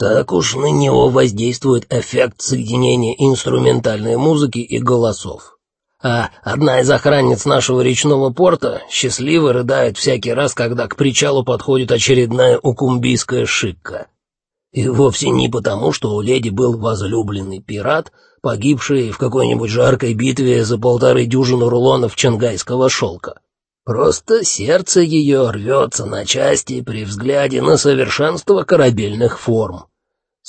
Так уж на него воздействует эффект соединения инструментальной музыки и голосов. А одна из охранниц нашего речного порта счастливо рыдает всякий раз, когда к причалу подходит очередная укумбийская шикка. И вовсе не потому, что у леди был возлюбленный пират, погибший в какой-нибудь жаркой битве за полторы дюжины рулонов чангайского шелка. Просто сердце ее рвется на части при взгляде на совершенство корабельных форм.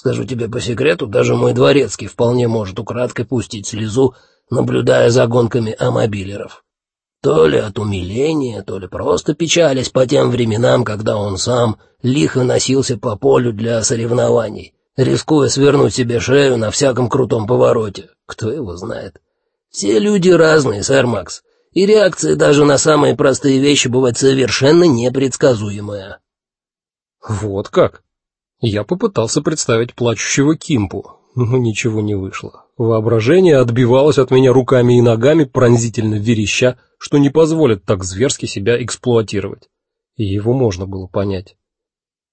Скажу тебе по секрету, даже мой дворецкий вполне может украдкой пустить слезу, наблюдая за гонками амобилеров. То ли от умиления, то ли просто печались по тем временам, когда он сам лихо носился по полю для соревнований, рискуя свернуть себе шею на всяком крутом повороте. Кто его знает? Все люди разные, сэр Макс, и реакция даже на самые простые вещи бывает совершенно непредсказуемая. Вот как? Я попытался представить плачущего Кимпу, но ничего не вышло. Воображение отбивалось от меня руками и ногами, пронзительно вереща, что не позволит так зверски себя эксплуатировать. И его можно было понять.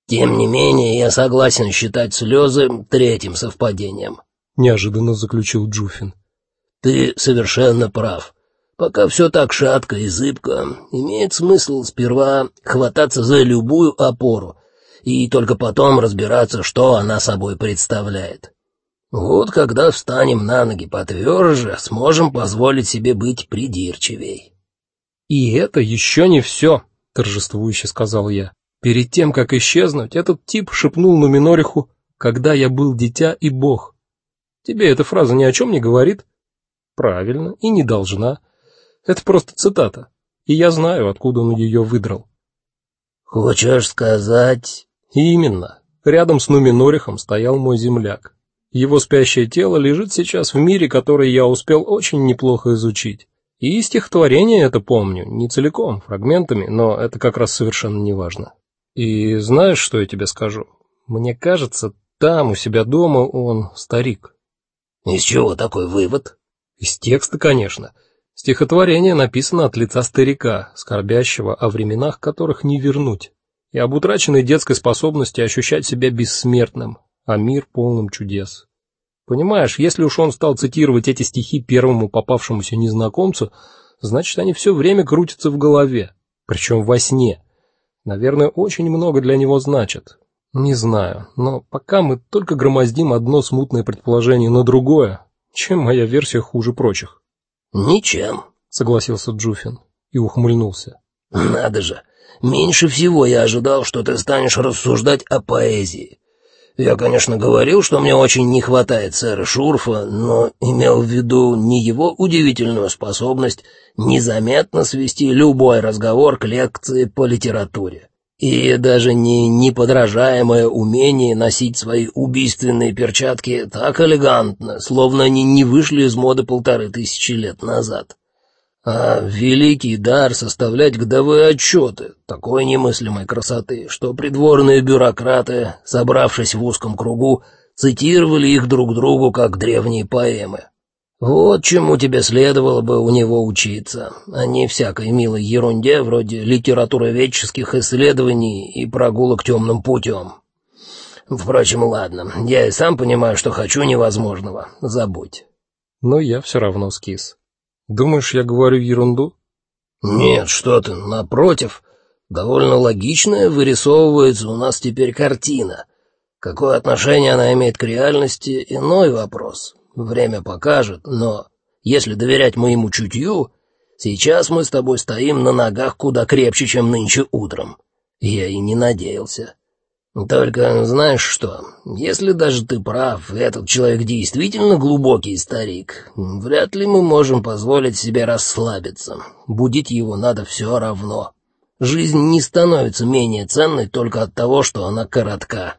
Тем не менее, я согласен считать слезы третьим совпадением, неожиданно заключил Джуфин. Ты совершенно прав. Пока все так шатко и зыбко, имеет смысл сперва хвататься за любую опору и только потом разбираться, что она собой представляет. Вот когда встанем на ноги потверже, сможем позволить себе быть придирчивей. И это еще не все, торжествующе сказал я. Перед тем, как исчезнуть, этот тип шепнул Нуминориху: "Когда я был дитя и бог". Тебе эта фраза ни о чем не говорит? Правильно, и не должна. Это просто цитата. И я знаю, откуда он ее выдрал. Хочешь сказать, Именно. Рядом с Нуминорихом стоял мой земляк. Его спящее тело лежит сейчас в мире, который я успел очень неплохо изучить. И стихотворение это помню, не целиком, фрагментами, но это как раз совершенно не важно. И знаешь, что я тебе скажу? Мне кажется, там у себя дома он старик. Из чего такой вывод? Из текста, конечно. Стихотворение написано от лица старика, скорбящего о временах, которых не вернуть и об утраченной детской способности ощущать себя бессмертным, а мир полным чудес. Понимаешь, если уж он стал цитировать эти стихи первому попавшемуся незнакомцу, значит, они все время крутятся в голове, причем во сне. Наверное, очень много для него значат. Не знаю, но пока мы только громоздим одно смутное предположение на другое, чем моя версия хуже прочих. Ничем, согласился Джуфин и ухмыльнулся. Надо же. Меньше всего я ожидал, что ты станешь рассуждать о поэзии. Я, конечно, говорил, что мне очень не хватает сэра Шурфа, но имел в виду не его удивительную способность незаметно свести любой разговор к лекции по литературе. И даже не неподражаемое умение носить свои убийственные перчатки так элегантно, словно они не вышли из моды полторы тысячи лет назад а великий дар составлять годовые отчеты такой немыслимой красоты, что придворные бюрократы, собравшись в узком кругу, цитировали их друг другу как древние поэмы. Вот чему тебе следовало бы у него учиться, а не всякой милой ерунде вроде литературоведческих исследований и прогулок темным путем. Впрочем, ладно, я и сам понимаю, что хочу невозможного, забудь. Но я все равно скис. Думаешь, я говорю ерунду? Нет, что ты, напротив, довольно логичная вырисовывается у нас теперь картина. Какое отношение она имеет к реальности иной вопрос. Время покажет, но если доверять моему чутью, сейчас мы с тобой стоим на ногах куда крепче, чем нынче утром. Я и не надеялся. Только знаешь что, если даже ты прав, этот человек действительно глубокий старик, вряд ли мы можем позволить себе расслабиться. Будить его надо все равно. Жизнь не становится менее ценной только от того, что она коротка.